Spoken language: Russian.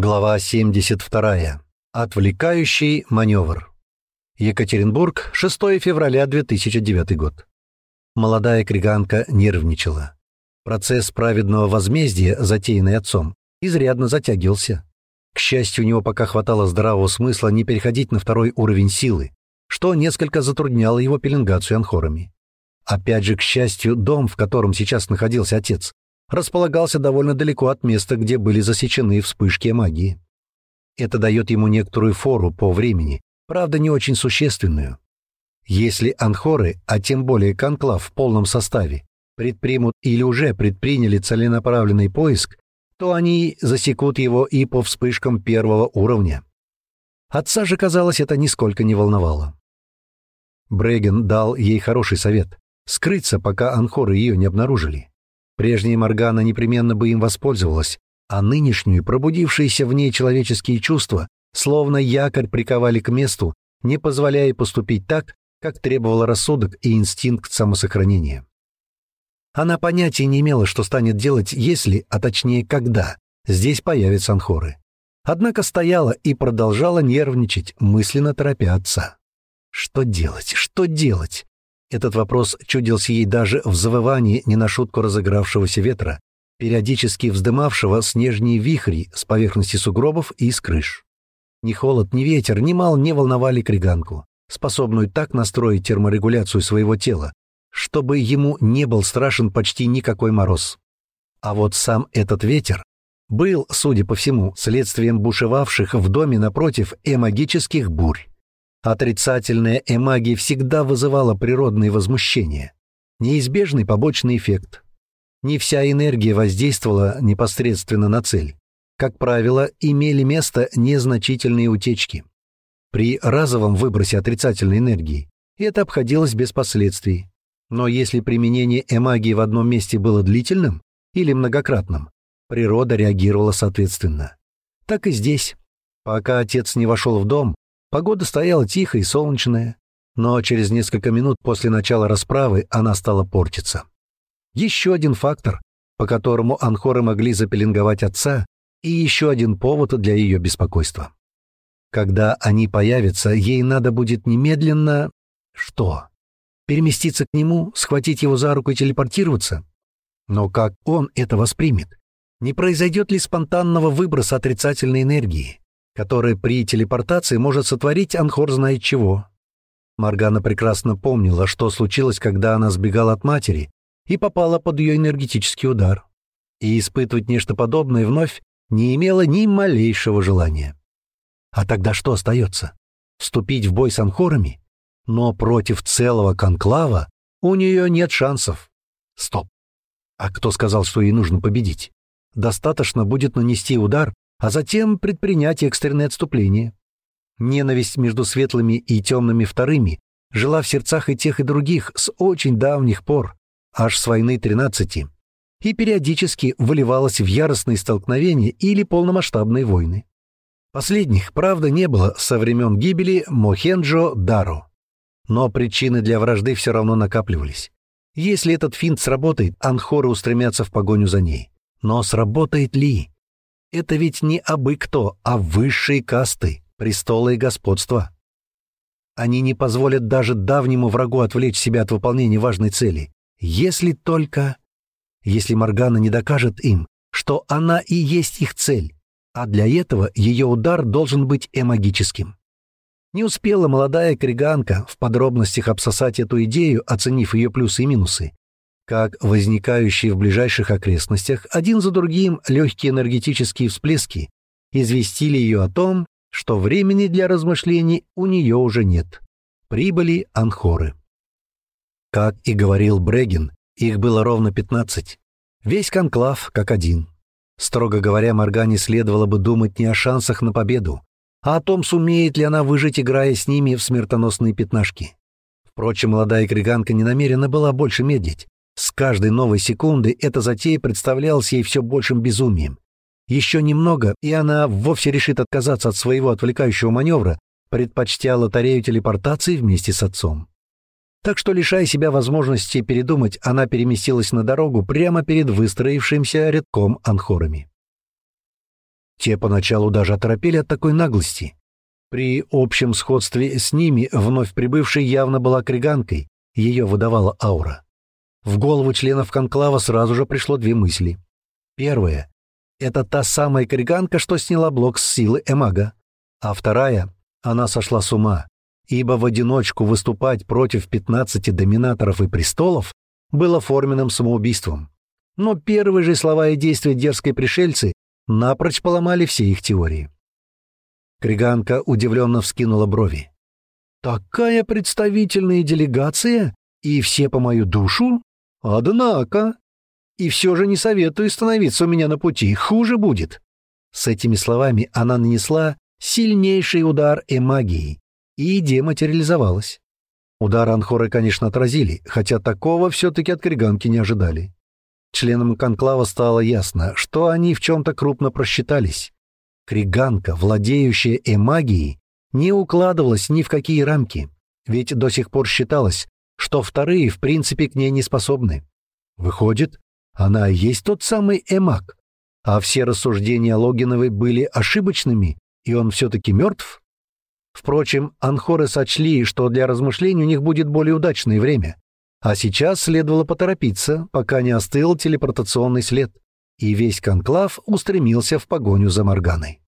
Глава 72. Отвлекающий маневр. Екатеринбург, 6 февраля 2009 год. Молодая криганка нервничала. Процесс праведного возмездия, затеянный отцом, изрядно затягивался. К счастью, у него пока хватало здравого смысла не переходить на второй уровень силы, что несколько затрудняло его пеленгацию анхорами. Опять же, к счастью, дом, в котором сейчас находился отец, располагался довольно далеко от места, где были засечены вспышки магии. Это дает ему некоторую фору по времени, правда, не очень существенную. Если анхоры, а тем более конклав в полном составе, предпримут или уже предприняли целенаправленный поиск, то они засекут его и по вспышкам первого уровня. Отца же, казалось, это нисколько не волновало. Бреген дал ей хороший совет — скрыться, пока анхоры ее не обнаружили. Прежняя Моргана непременно бы им воспользовалась, а нынешнюю, пробудившиеся в ней человеческие чувства, словно якорь приковали к месту, не позволяя поступить так, как требовал рассудок и инстинкт самосохранения. Она понятия не имела, что станет делать, если, а точнее когда, здесь появятся анхоры. Однако стояла и продолжала нервничать, мысленно торопя отца. Что делать? Что делать? Этот вопрос чудился ей даже в завывании не на шутку разыгравшегося ветра, периодически вздымавшего снежные вихри с поверхности сугробов и с крыш. Ни холод, ни ветер, ни мал не волновали криганку, способную так настроить терморегуляцию своего тела, чтобы ему не был страшен почти никакой мороз. А вот сам этот ветер был, судя по всему, следствием бушевавших в доме напротив эмагических бурь. Отрицательная эмагия всегда вызывала природные возмущения. Неизбежный побочный эффект. Не вся энергия воздействовала непосредственно на цель. Как правило, имели место незначительные утечки. При разовом выбросе отрицательной энергии это обходилось без последствий. Но если применение эмагии в одном месте было длительным или многократным, природа реагировала соответственно. Так и здесь. Пока отец не вошел в дом, Погода стояла тихая и солнечная, но через несколько минут после начала расправы она стала портиться. Еще один фактор, по которому анхоры могли запеленговать отца, и еще один повод для ее беспокойства. Когда они появятся, ей надо будет немедленно... Что? Переместиться к нему, схватить его за руку и телепортироваться? Но как он это воспримет? Не произойдет ли спонтанного выброса отрицательной энергии? Который при телепортации может сотворить Анхор знает чего. Маргана прекрасно помнила, что случилось, когда она сбегала от матери и попала под ее энергетический удар. И испытывать нечто подобное вновь не имела ни малейшего желания. А тогда что остается? Вступить в бой с анхорами? Но против целого конклава у нее нет шансов. Стоп. А кто сказал, что ей нужно победить? Достаточно будет нанести удар а затем предпринять экстренное отступление. Ненависть между светлыми и темными вторыми жила в сердцах и тех, и других с очень давних пор, аж с войны тринадцати, и периодически выливалась в яростные столкновения или полномасштабные войны. Последних, правда, не было со времен гибели Мохенджо-Даро. Но причины для вражды все равно накапливались. Если этот финт сработает, анхоры устремятся в погоню за ней. Но сработает ли? Это ведь не абы кто, а высшие касты, престолы и господства. Они не позволят даже давнему врагу отвлечь себя от выполнения важной цели, если только... Если Моргана не докажет им, что она и есть их цель, а для этого ее удар должен быть эмагическим. Не успела молодая криганка в подробностях обсосать эту идею, оценив ее плюсы и минусы, как возникающие в ближайших окрестностях один за другим легкие энергетические всплески известили ее о том, что времени для размышлений у нее уже нет. Прибыли анхоры. Как и говорил Брегин, их было ровно 15. Весь конклав как один. Строго говоря, Моргане следовало бы думать не о шансах на победу, а о том, сумеет ли она выжить, играя с ними в смертоносные пятнашки. Впрочем, молодая криганка не намерена была больше медлить. С каждой новой секунды эта затея представлялась ей все большим безумием. Еще немного, и она вовсе решит отказаться от своего отвлекающего маневра, предпочтя лотерею телепортации вместе с отцом. Так что, лишая себя возможности передумать, она переместилась на дорогу прямо перед выстроившимся рядком анхорами. Те поначалу даже оторопели от такой наглости. При общем сходстве с ними вновь прибывшей явно была криганкой, ее выдавала аура. В голову членов конклава сразу же пришло две мысли. Первая — это та самая криганка, что сняла блок с силы Эмага. А вторая — она сошла с ума, ибо в одиночку выступать против 15 доминаторов и престолов было форменным самоубийством. Но первые же слова и действия дерзкой пришельцы напрочь поломали все их теории. Криганка удивленно вскинула брови. «Такая представительная делегация? И все по мою душу? Однако! И все же не советую становиться у меня на пути, хуже будет!» С этими словами она нанесла сильнейший удар эмагией и дематериализовалась. Удар Анхоры, конечно, отразили, хотя такого все-таки от Криганки не ожидали. Членам конклава стало ясно, что они в чем-то крупно просчитались. Криганка, владеющая эмагией, не укладывалась ни в какие рамки, ведь до сих пор считалось, что вторые в принципе к ней не способны. Выходит, она и есть тот самый эмаг, а все рассуждения Логиновой были ошибочными, и он все-таки мертв? Впрочем, анхоры сочли, что для размышлений у них будет более удачное время. А сейчас следовало поторопиться, пока не остыл телепортационный след, и весь конклав устремился в погоню за Морганой.